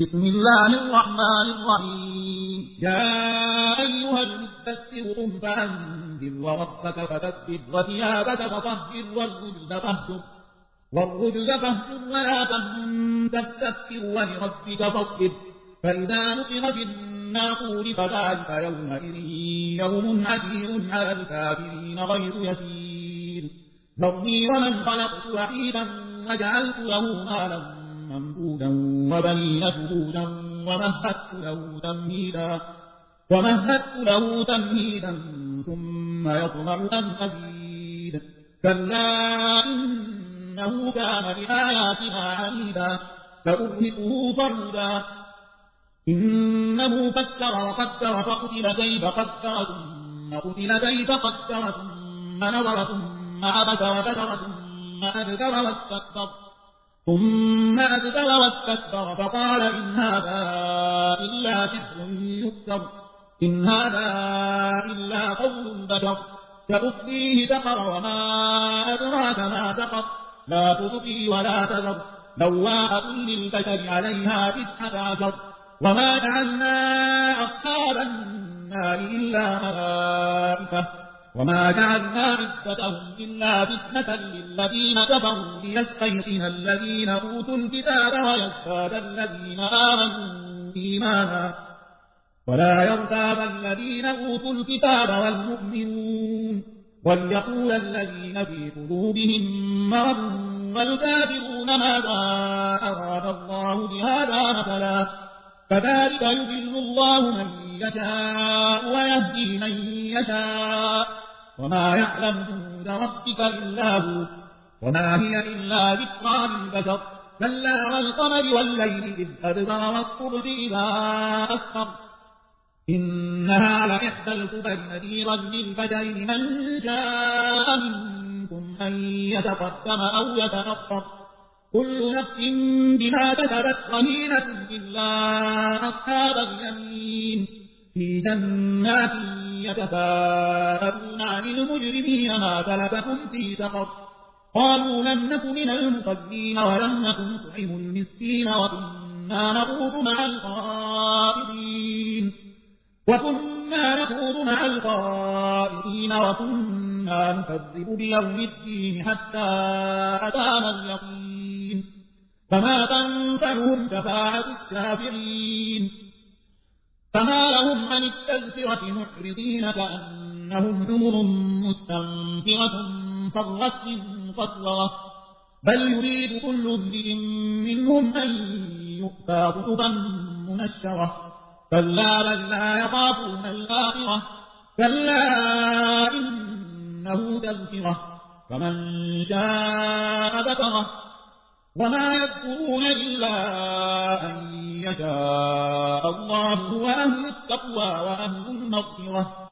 بسم الله الرحمن الرحيم. يا أيها المدثر قم فأنذر وربك فكبر وثيابك فطهر والرجز فاهجر. والرجز فاهجر ولا تمن تستكثر ولربك فاصبر. فإذا نقر في الناقور فذلك يومئذ يوم عسير على الكافرين غير يسير. ذرني ومن خلقت وحيدا وجعلت له مالا ممدودا وبنين شهودا ومهدت له تمهيدا ومهدت له تمهيدا ثم يطمع أن أزيد كلا إنه كان بآياتنا عنيدا سأرهقه فردا إنه فكر وقدر فقتل كيف قدر ثم قتل كيف قدر ثم نظر ثم عبس وبشر ثم أدبر واستكبر ثم أدبر واستكبر فقال إن هذا إلا سحر يكتر. إن هذا إلا قول البشر سأصليه سقر وما أدراك ما سقر. لا تبقي ولا تذر. لواء للبشر عليها تسعة عشر. وما جعلنا أصحاب النار إلا ملائكة. وما جعلنا عدتهم إلا فتنة للذين كفروا ليستيقن الذين أوتوا الكتاب ويزداد الذين آمنوا إيمانا ولا يرتاب الذين أوتوا الكتاب والمؤمنون وليقول الذين في قلوبهم مرض والكافرون ماذا أراد الله بهذا مثلا كذلك يذل الله من يشاء ويهدي من يشاء وما يعلم جنود ربك إلا هو وما هي إلا ذكرى للبشر. كلا والقمر والليل إذ أدبر والصبح إذا أسفر. إنها لإحدى الكبر نذيرا للبشر لمن شاء منكم أن يتقدم أو يتنطر كل نفس بما كسبت رهينة إلا أصحاب اليمين. في جنات يتساءلون عن المجرمين ما سلككم في سقر. قالوا لم نك من المصلين ولم نكن نطعم المسكين وكنا نخوض مع القائدين وكنا نخوض مع القائدين وكنا نكذب بيوم الدين حتى أتانا اليقين. فما تنفعهم شفاعة الشافعين. فما لهم عن التذكرة معرضين كأنهم حمر مستنفرة فرت من قسورة بل يريد كل امرئ منهم أن يؤتى كتبا منشرة. كلا بل لا يخافون الآخرة. كلا إنه تذكرة. فمن شاء ذكره. وما يذكرون إلا أن يشاء الله وأهل التقوى وأهل المغفرة.